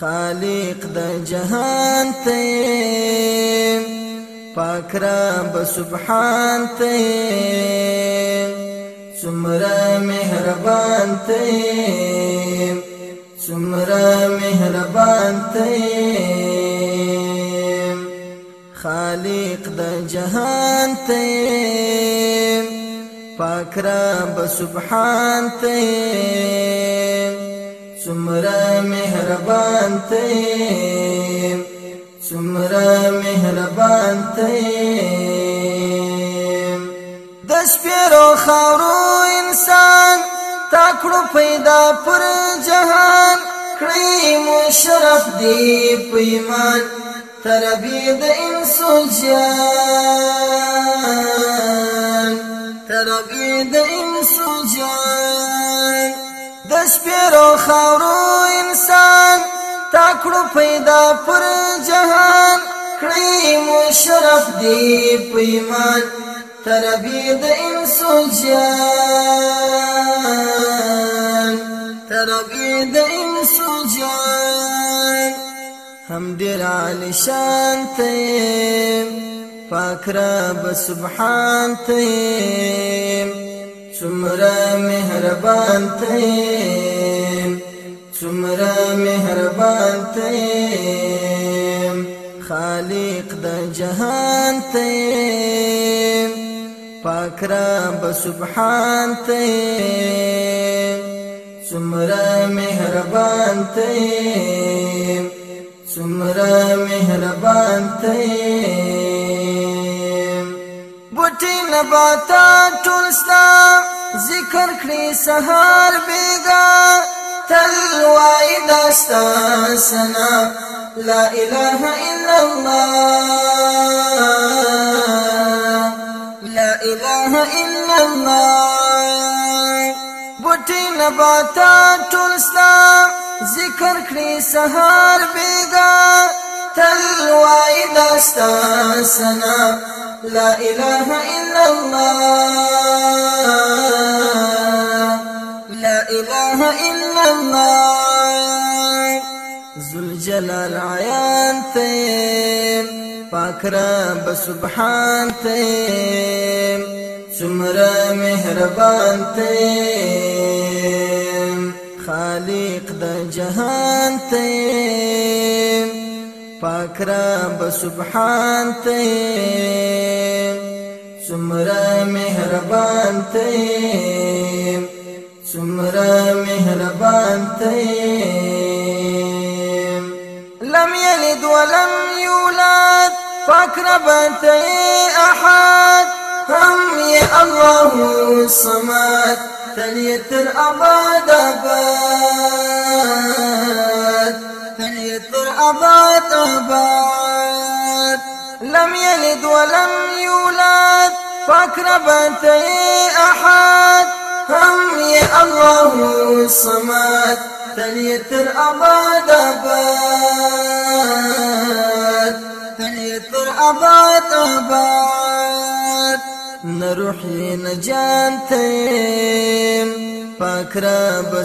خالق د جهان ته پاک رب سبحان ته سمرا مهربان ته سمرا مهربان ته خالق د جهان ته پاک رب سبحان ته څومره مهربان ته څومره مهربان ته د سپیرو خاورو انسان تاکړو پیدا پر جهان کړی مشرف دی پیمان تربی د انسو جان تربی د انسو جان د سپیرو خاورو انسان تاکړو پیدا پر جهان کړی مشرف دی پیمان تربی د انسو جان تربی د انسو جان هم دیر علی شان تیم پاک رب سبحان تیم سمرا مه مهربان تیم څومره مهربان تیم خالق د جهان تیم پاک رب سبحان تیم څومره مهربان تیم څومره مهربان تیم بوټي نباتا ټول ستا ذکر کړی سهار بیگا تل وای داستا سنا لا اله الا الله لا اله الا الله بوټي نباتا ټولستا ذکر کړی سهار بیگا تل وای داستا سنا لا اله الا الله إله إلا الله ذو الجلال عيان تيم فاك رب سبحان تيم سمرا مهربان تيم خالق دا جهان تيم فاك رب سبحان تيم سمرا مهربان تيم سمرا مهربان تيم لم يلد ولم يولد تي أحد هم يا الله الصمد ثنية الأباد أباد ثنية الأباد أباد لم يلد ولم يولد فاكرب أحد الله الصمد ثليتر أباد أباد ثليتر أباد أباد نروحي نجان تيم پاک رب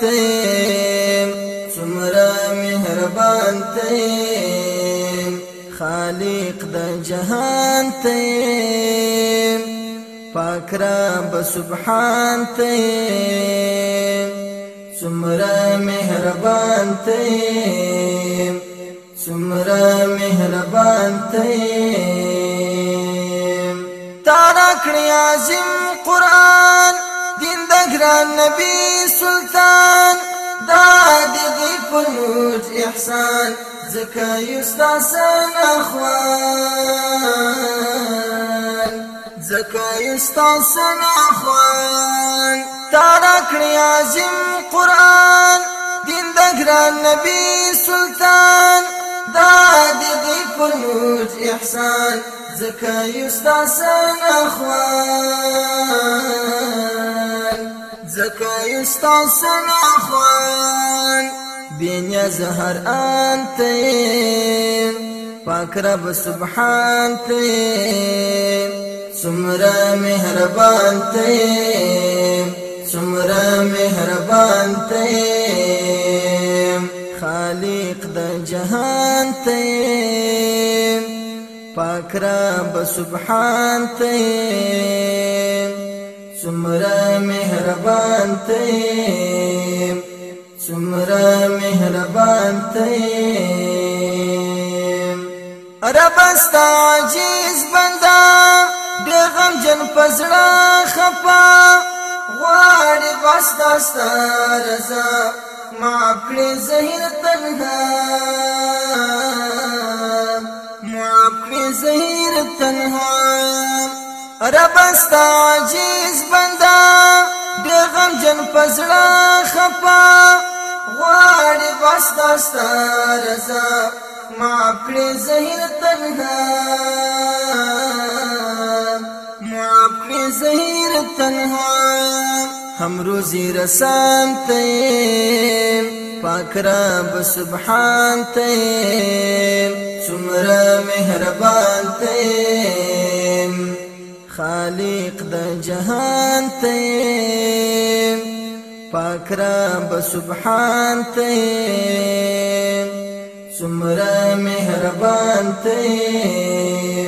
تيم سمرا مهربان تيم خالق د جهان تيم پاک رب سبحان تے سمرا مہربان تے سمرا مہربان تے تارا کړی عظیم قران دین د ګران نبی سلطان دا دې فلوج احسان زکه یستا سن اخوان زکایستا سنا خوان تارا کړی عظیم قران دین د ګران نبی سلطان دا د دې فنوج احسان زکایستا سنا خوان زکایستا سنا خوان بین زهر انتین پاک رب سبحان تین سمرا مهربان تے سمرا مهربان تے خالق د جهان تے پاک رب سبحان تے سمرا مهربان تے سمرا مهربان تے رب است عجیز بندہ غم جن پزړه خپا غواړي بس داستا رضا ما کړې زهیر تنها ما کړې زهیر تنها رب است عاجز بندا د غم جن پزړه خپا غواړي بس داستا رضا ما کړې زهیر تنها زهیر تنها هم روزی رسان تیم پاک رب سبحان تیم سمرا مهربان تیم خالق د جهان تیم پاک رب سبحان تیم سمرا مهربان تیم